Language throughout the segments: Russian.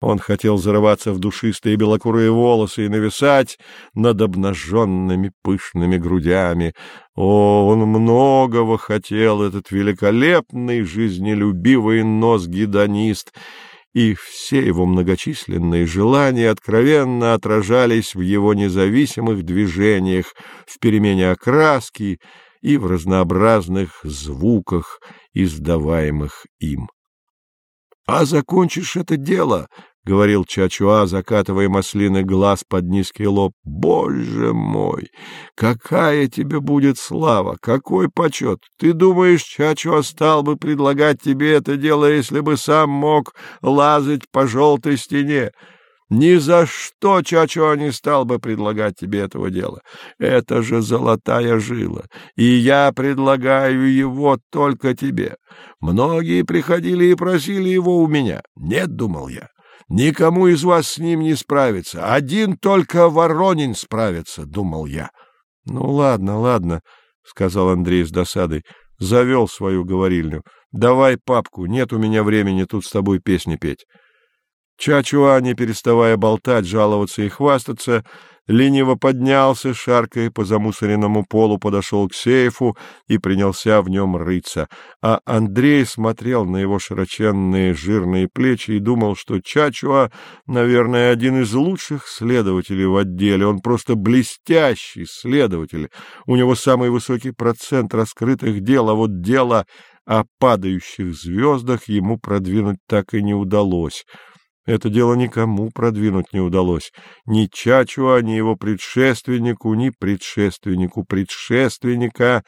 Он хотел зарываться в душистые белокурые волосы и нависать над обнаженными пышными грудями. О, он многого хотел, этот великолепный, жизнелюбивый нос-гедонист, и все его многочисленные желания откровенно отражались в его независимых движениях, в перемене окраски и в разнообразных звуках, издаваемых им. — А закончишь это дело, — говорил Чачуа, закатывая маслины глаз под низкий лоб. — Боже мой! Какая тебе будет слава! Какой почет! Ты думаешь, Чачуа стал бы предлагать тебе это дело, если бы сам мог лазать по желтой стене? Ни за что Чачо не стал бы предлагать тебе этого дела. Это же золотая жила, и я предлагаю его только тебе. Многие приходили и просили его у меня. Нет, думал я, никому из вас с ним не справиться. Один только Воронин справится, думал я. — Ну, ладно, ладно, — сказал Андрей с досадой, — завел свою говорильню. Давай папку, нет у меня времени тут с тобой песни петь. Чачуа, не переставая болтать, жаловаться и хвастаться, лениво поднялся, шаркая по замусоренному полу, подошел к сейфу и принялся в нем рыться. А Андрей смотрел на его широченные жирные плечи и думал, что Чачуа, наверное, один из лучших следователей в отделе. Он просто блестящий следователь. У него самый высокий процент раскрытых дел, а вот дело о падающих звездах ему продвинуть так и не удалось. Это дело никому продвинуть не удалось. Ни Чачуа, ни его предшественнику, ни предшественнику предшественника.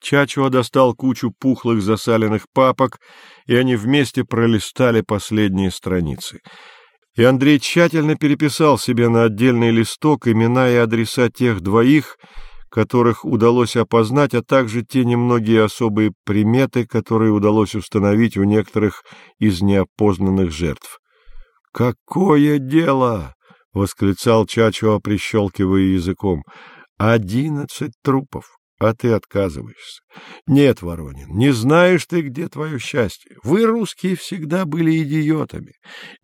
Чачуа достал кучу пухлых засаленных папок, и они вместе пролистали последние страницы. И Андрей тщательно переписал себе на отдельный листок имена и адреса тех двоих, которых удалось опознать, а также те немногие особые приметы, которые удалось установить у некоторых из неопознанных жертв. «Какое дело!» — восклицал Чачо, прищелкивая языком. «Одиннадцать трупов, а ты отказываешься. Нет, Воронин, не знаешь ты, где твое счастье. Вы, русские, всегда были идиотами.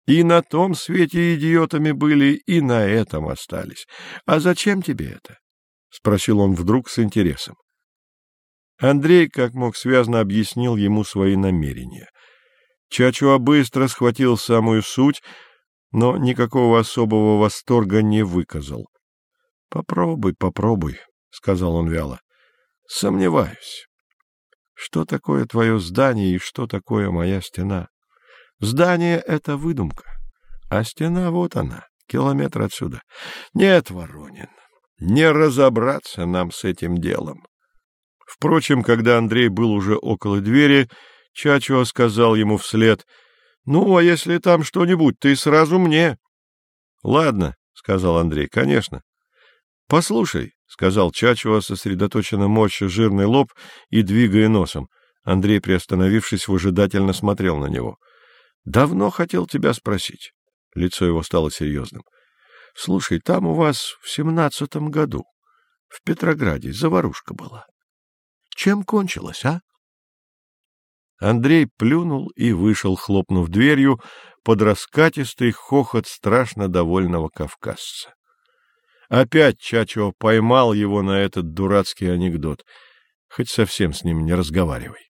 И на том свете идиотами были, и на этом остались. А зачем тебе это?» — спросил он вдруг с интересом. Андрей, как мог связно, объяснил ему свои намерения — Чачуа быстро схватил самую суть, но никакого особого восторга не выказал. — Попробуй, попробуй, — сказал он вяло. — Сомневаюсь. Что такое твое здание и что такое моя стена? Здание — это выдумка, а стена вот она, километр отсюда. Нет, Воронин, не разобраться нам с этим делом. Впрочем, когда Андрей был уже около двери, Чачуа сказал ему вслед, — Ну, а если там что-нибудь, ты сразу мне. — Ладно, — сказал Андрей, — конечно. — Послушай, — сказал Чачуа, сосредоточенно морща жирный лоб и двигая носом. Андрей, приостановившись, выжидательно смотрел на него. — Давно хотел тебя спросить. Лицо его стало серьезным. — Слушай, там у вас в семнадцатом году в Петрограде заварушка была. Чем кончилась, а? Андрей плюнул и вышел, хлопнув дверью, под раскатистый хохот страшно довольного кавказца. Опять Чачо поймал его на этот дурацкий анекдот. Хоть совсем с ним не разговаривай.